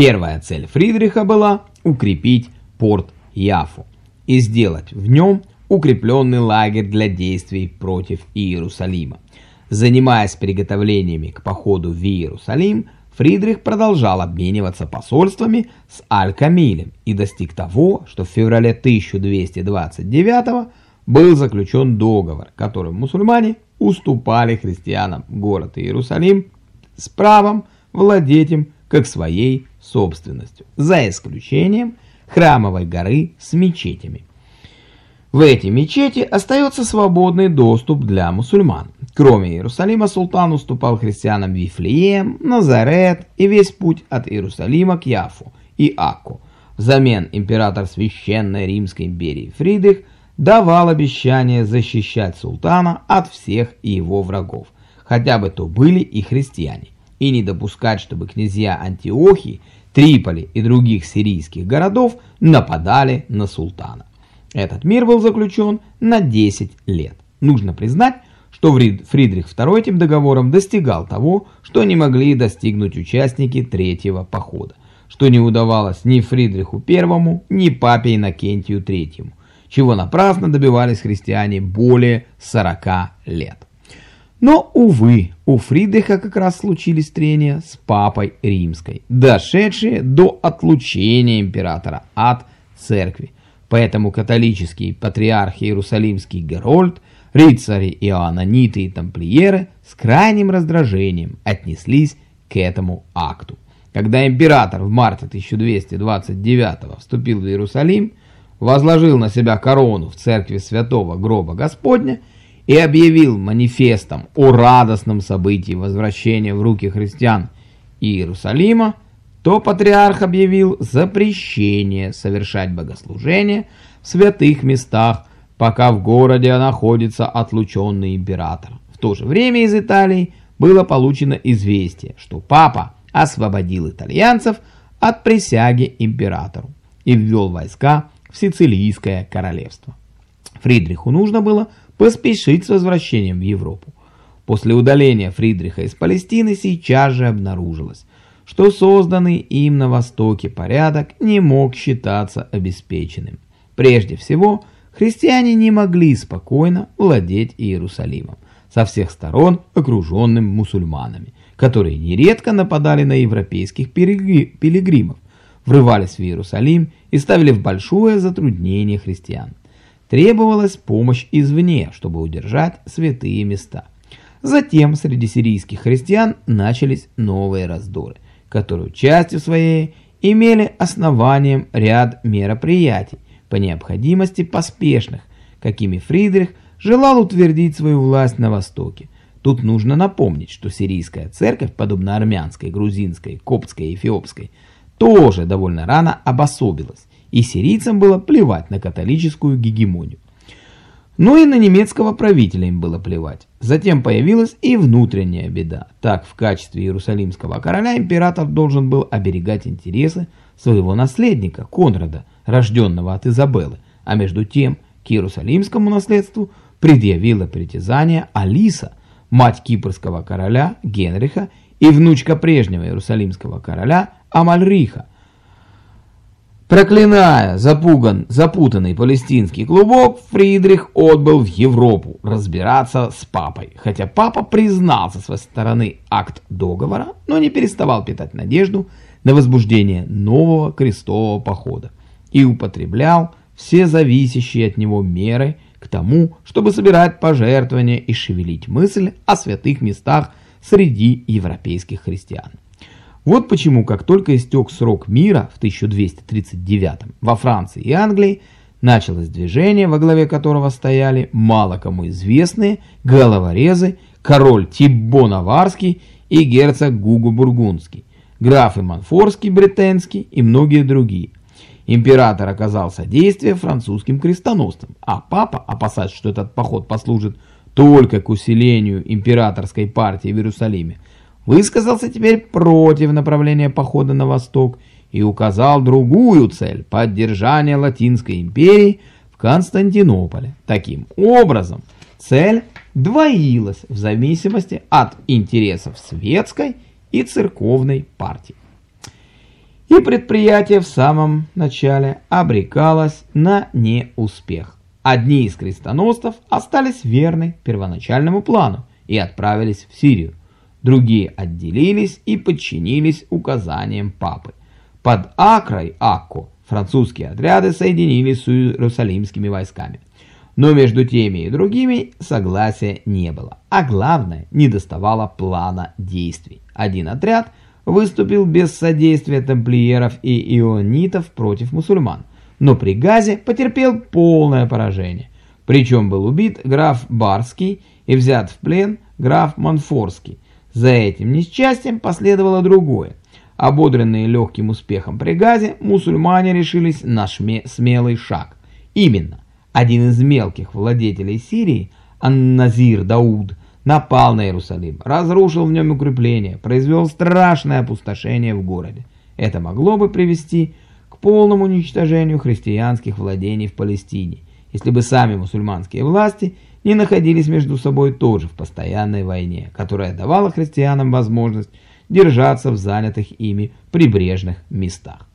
Первая цель Фридриха была укрепить порт Яфу и сделать в нем укрепленный лагерь для действий против Иерусалима. Занимаясь приготовлениями к походу в Иерусалим, Фридрих продолжал обмениваться посольствами с Аль-Камилем и достиг того, что в феврале 1229 был заключен договор, которым мусульмане уступали христианам город Иерусалим с правом владеть им как своей собственностью, за исключением храмовой горы с мечетями. В эти мечети остается свободный доступ для мусульман. Кроме Иерусалима, султан уступал христианам Вифлеем, Назарет и весь путь от Иерусалима к Яфу и Акку. Взамен император Священной Римской империи Фридрих давал обещание защищать султана от всех его врагов, хотя бы то были и христиане, и не допускать, чтобы князья Антиохии, Триполи и других сирийских городов нападали на султана. Этот мир был заключен на 10 лет. Нужно признать, что Фридрих II этим договором достигал того, что не могли достигнуть участники третьего похода, что не удавалось ни Фридриху I, ни папе Иннокентию III, чего напрасно добивались христиане более 40 лет. Но, увы, у Фридриха как раз случились трения с папой римской, дошедшие до отлучения императора от церкви. Поэтому католический патриарх Иерусалимский Герольд, рыцари Иоаннаниты и тамплиеры с крайним раздражением отнеслись к этому акту. Когда император в марте 1229 вступил в Иерусалим, возложил на себя корону в церкви Святого Гроба Господня и объявил манифестом о радостном событии возвращения в руки христиан Иерусалима, то патриарх объявил запрещение совершать богослужения в святых местах, пока в городе находится отлученный император. В то же время из Италии было получено известие, что папа освободил итальянцев от присяги императору и ввел войска в Сицилийское королевство. Фридриху нужно было поспешить с возвращением в Европу. После удаления Фридриха из Палестины сейчас же обнаружилось, что созданный им на Востоке порядок не мог считаться обеспеченным. Прежде всего, христиане не могли спокойно владеть Иерусалимом, со всех сторон окруженным мусульманами, которые нередко нападали на европейских пилигримов, врывались в Иерусалим и ставили в большое затруднение христиан. Требовалась помощь извне, чтобы удержать святые места. Затем среди сирийских христиан начались новые раздоры, которые частью своей имели основанием ряд мероприятий, по необходимости поспешных, какими Фридрих желал утвердить свою власть на Востоке. Тут нужно напомнить, что сирийская церковь, подобно армянской, грузинской, коптской и эфиопской, тоже довольно рано обособилась, и сирийцам было плевать на католическую гегемонию. Но и на немецкого правителя им было плевать. Затем появилась и внутренняя беда. Так, в качестве иерусалимского короля император должен был оберегать интересы своего наследника Конрада, рожденного от Изабеллы, а между тем к иерусалимскому наследству предъявила притязание Алиса, мать кипрского короля Генриха и внучка прежнего иерусалимского короля Амальриха. Проклиная запуган, запутанный палестинский клубок, Фридрих отбыл в Европу разбираться с папой. Хотя папа признал со своей стороны акт договора, но не переставал питать надежду на возбуждение нового крестового похода и употреблял все зависящие от него меры к тому, чтобы собирать пожертвования и шевелить мысль о святых местах среди европейских христиан. Вот почему, как только истек срок мира в 1239 во Франции и Англии, началось движение, во главе которого стояли мало кому известные головорезы, король Тибо Наварский и герцог Гуго Бургундский, графы Манфорский, Бретенский и многие другие. Император оказал содействие французским крестоносцам, а папа, опасаясь, что этот поход послужит только к усилению императорской партии в Иерусалиме, высказался теперь против направления похода на восток и указал другую цель – поддержание Латинской империи в Константинополе. Таким образом, цель двоилась в зависимости от интересов светской и церковной партии. И предприятие в самом начале обрекалось на неуспех. Одни из крестоносцев остались верны первоначальному плану и отправились в Сирию. Другие отделились и подчинились указаниям папы. Под Акрой Акко французские отряды соединились с иерусалимскими войсками. Но между теми и другими согласия не было. А главное, не доставало плана действий. Один отряд выступил без содействия тамплиеров и ионитов против мусульман, но при Газе потерпел полное поражение. Причем был убит граф Барский и взят в плен граф Монфорский. За этим несчастьем последовало другое. Ободренные легким успехом при Газе, мусульмане решились на смелый шаг. Именно, один из мелких владетелей Сирии, Ан-Назир Дауд, напал на Иерусалим, разрушил в нем укрепления, произвел страшное опустошение в городе. Это могло бы привести к полному уничтожению христианских владений в Палестине, если бы сами мусульманские власти не находились между собой тоже в постоянной войне, которая давала христианам возможность держаться в занятых ими прибрежных местах.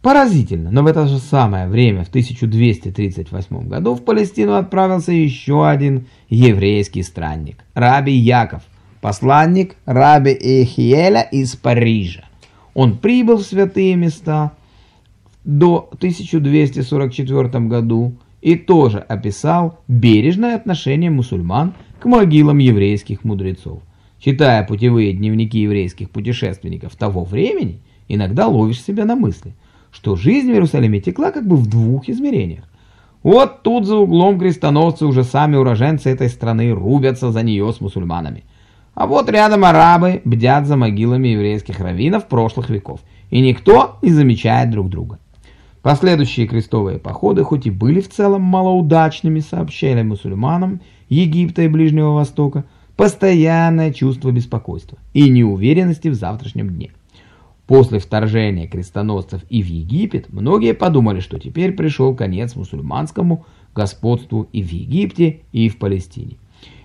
Поразительно, но в это же самое время, в 1238 году, в Палестину отправился еще один еврейский странник, Раби Яков, посланник Раби Эхиеля из Парижа. Он прибыл в святые места до 1244 году и тоже описал бережное отношение мусульман к могилам еврейских мудрецов. Читая путевые дневники еврейских путешественников того времени, иногда ловишь себя на мысли, что жизнь в Иерусалиме текла как бы в двух измерениях. Вот тут за углом крестоносцы уже сами уроженцы этой страны рубятся за нее с мусульманами. А вот рядом арабы бдят за могилами еврейских раввинов прошлых веков, и никто не замечает друг друга. Последующие крестовые походы, хоть и были в целом малоудачными, сообщали мусульманам Египта и Ближнего Востока, постоянное чувство беспокойства и неуверенности в завтрашнем дне. После вторжения крестоносцев и в Египет многие подумали, что теперь пришел конец мусульманскому господству и в Египте, и в Палестине.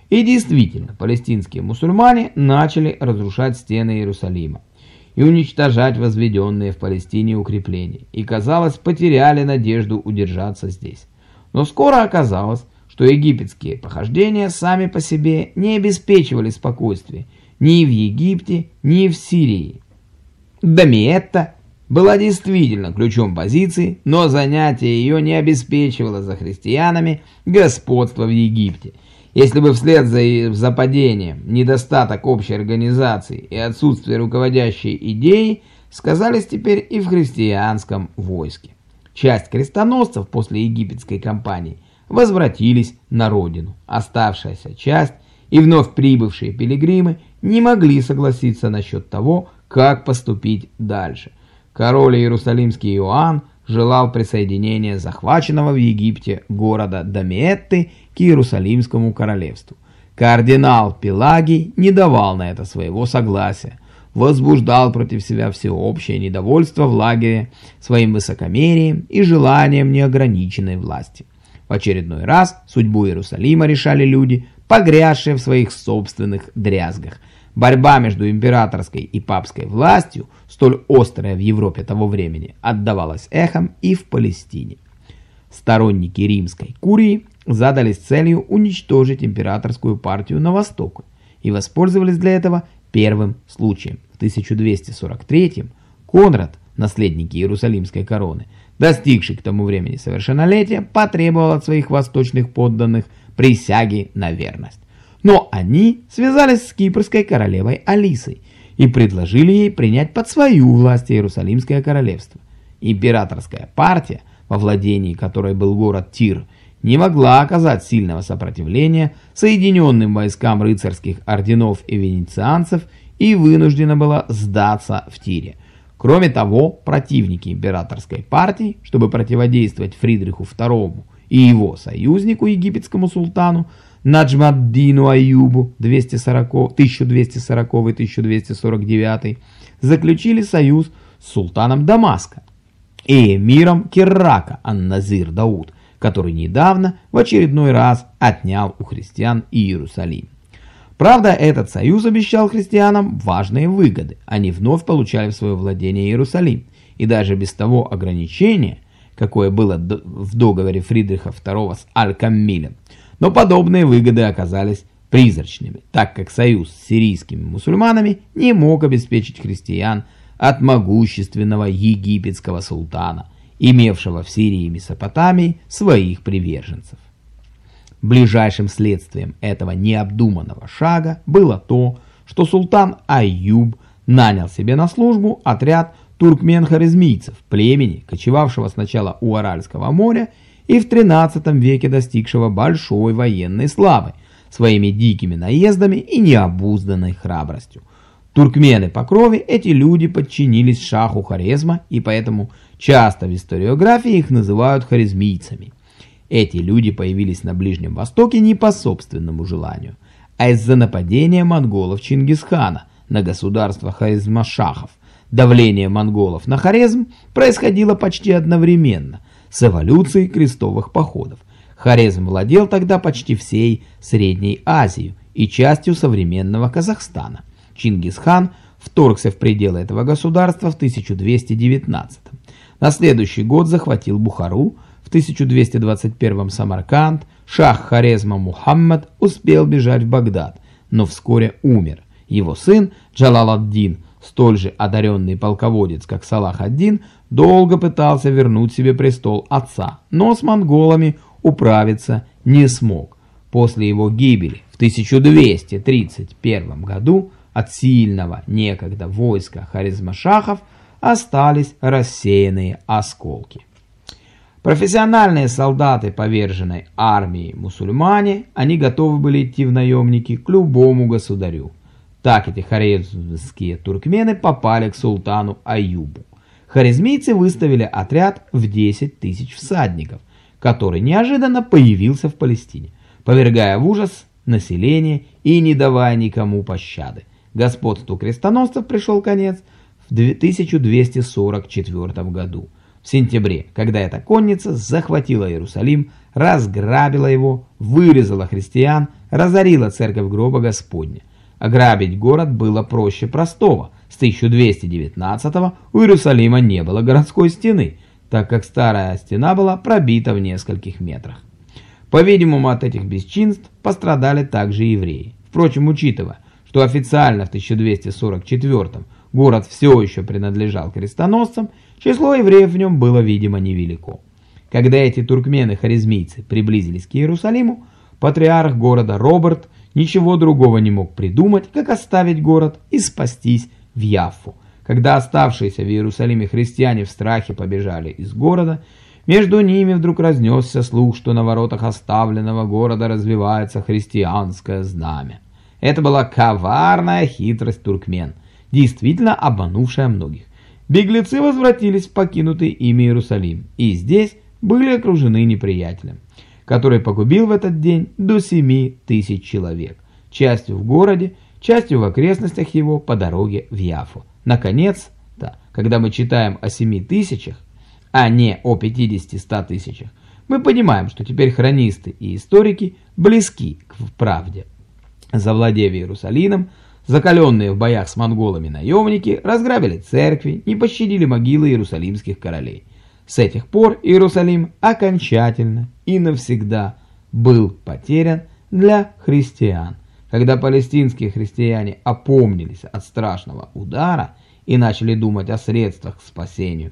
И действительно, палестинские мусульмане начали разрушать стены Иерусалима и уничтожать возведенные в Палестине укрепления, и, казалось, потеряли надежду удержаться здесь. Но скоро оказалось, что египетские похождения сами по себе не обеспечивали спокойствие ни в Египте, ни в Сирии. Дамиетта была действительно ключом позиции, но занятие ее не обеспечивало за христианами господство в Египте. Если бы вслед за западением, недостаток общей организации и отсутствие руководящей идеи сказались теперь и в христианском войске. Часть крестоносцев после египетской кампании возвратились на родину. Оставшаяся часть и вновь прибывшие пилигримы не могли согласиться насчет того, как поступить дальше. Король Иерусалимский Иоанн желал присоединения захваченного в Египте города Дамиетты к Иерусалимскому королевству. Кардинал Пелагий не давал на это своего согласия, возбуждал против себя всеобщее недовольство в лагере своим высокомерием и желанием неограниченной власти. В очередной раз судьбу Иерусалима решали люди, погрязшие в своих собственных дрязгах. Борьба между императорской и папской властью, столь острая в Европе того времени, отдавалась эхом и в Палестине. Сторонники римской курии задались целью уничтожить императорскую партию на Востоке и воспользовались для этого первым случаем. В 1243 Конрад, наследник Иерусалимской короны, достигший к тому времени совершеннолетия, потребовал от своих восточных подданных присяги на верность. Но они связались с кипрской королевой Алисой и предложили ей принять под свою власть Иерусалимское королевство. Императорская партия, во владении которой был город Тир, не могла оказать сильного сопротивления соединенным войскам рыцарских орденов и венецианцев и вынуждена была сдаться в Тире – Кроме того, противники императорской партии, чтобы противодействовать Фридриху II и его союзнику египетскому султану Наджмаддину Аюбу 1240-1249, заключили союз с султаном Дамаска и эмиром Керрака Ан-Назир Дауд, который недавно в очередной раз отнял у христиан Иерусалим. Правда, этот союз обещал христианам важные выгоды. Они вновь получали в свое владение Иерусалим. И даже без того ограничения, какое было в договоре Фридриха II с Аль-Каммилем, но подобные выгоды оказались призрачными, так как союз с сирийскими мусульманами не мог обеспечить христиан от могущественного египетского султана, имевшего в Сирии и Месопотамии своих приверженцев. Ближайшим следствием этого необдуманного шага было то, что султан Аюб нанял себе на службу отряд туркмен-харизмийцев, племени, кочевавшего сначала у Аральского моря и в 13 веке достигшего большой военной славы своими дикими наездами и необузданной храбростью. Туркмены по крови эти люди подчинились шаху Хорезма и поэтому часто в историографии их называют харизмийцами. Эти люди появились на Ближнем Востоке не по собственному желанию, а из-за нападения монголов Чингисхана на государство Хорезмашахов. Давление монголов на Хорезм происходило почти одновременно с эволюцией крестовых походов. Хорезм владел тогда почти всей Средней Азией и частью современного Казахстана. Чингисхан вторгся в пределы этого государства в 1219 На следующий год захватил Бухару, в 1221 Самарканд, шах Хорезма Мухаммад успел бежать в Багдад, но вскоре умер. Его сын Джалал-ад-Дин, столь же одаренный полководец, как Салах-ад-Дин, долго пытался вернуть себе престол отца, но с монголами управиться не смог. После его гибели в 1231 году от сильного некогда войска харизмашахов остались рассеянные осколки. Профессиональные солдаты поверженной армии мусульмане, они готовы были идти в наемники к любому государю. Так эти харизмские туркмены попали к султану Аюбу. Харизмийцы выставили отряд в 10 тысяч всадников, который неожиданно появился в Палестине, повергая в ужас население и не давая никому пощады. Господству крестоносцев пришел конец в 1244 году. В сентябре, когда эта конница захватила Иерусалим, разграбила его, вырезала христиан, разорила церковь гроба Господня. Ограбить город было проще простого. С 1219 у Иерусалима не было городской стены, так как старая стена была пробита в нескольких метрах. По-видимому, от этих бесчинств пострадали также евреи. Впрочем, учитывая, что официально в 1244 город все еще принадлежал крестоносцам, Число евреев в нем было, видимо, невелико. Когда эти туркмены-харизмийцы приблизились к Иерусалиму, патриарх города Роберт ничего другого не мог придумать, как оставить город и спастись в Яффу. Когда оставшиеся в Иерусалиме христиане в страхе побежали из города, между ними вдруг разнесся слух, что на воротах оставленного города развивается христианское знамя. Это была коварная хитрость туркмен, действительно обманувшая многих. Беглецы возвратились в покинутый ими Иерусалим, и здесь были окружены неприятелем, который погубил в этот день до 7 тысяч человек, частью в городе, частью в окрестностях его по дороге в Яфу. Наконец, да, когда мы читаем о 7 тысячах, а не о 50-100 тысячах, мы понимаем, что теперь хронисты и историки близки к правде. Завладев Иерусалимом, Закаленные в боях с монголами наемники разграбили церкви, не пощадили могилы иерусалимских королей. С этих пор Иерусалим окончательно и навсегда был потерян для христиан. Когда палестинские христиане опомнились от страшного удара и начали думать о средствах к спасению,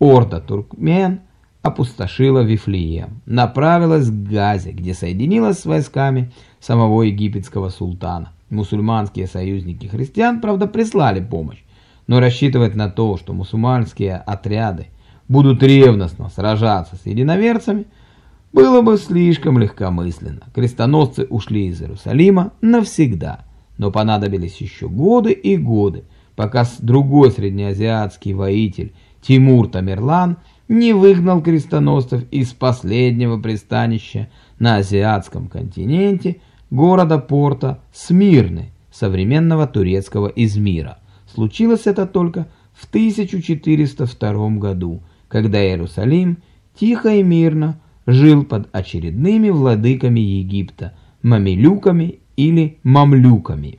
орда туркмен опустошила Вифлеем, направилась к Газе, где соединилась с войсками самого египетского султана. Мусульманские союзники христиан, правда, прислали помощь, но рассчитывать на то, что мусульманские отряды будут ревностно сражаться с единоверцами, было бы слишком легкомысленно. Крестоносцы ушли из Иерусалима навсегда, но понадобились еще годы и годы, пока другой среднеазиатский воитель Тимур Тамерлан не выгнал крестоносцев из последнего пристанища на азиатском континенте – города-порта Смирны, современного турецкого Измира. Случилось это только в 1402 году, когда Иерусалим тихо и мирно жил под очередными владыками Египта, мамилюками или мамлюками.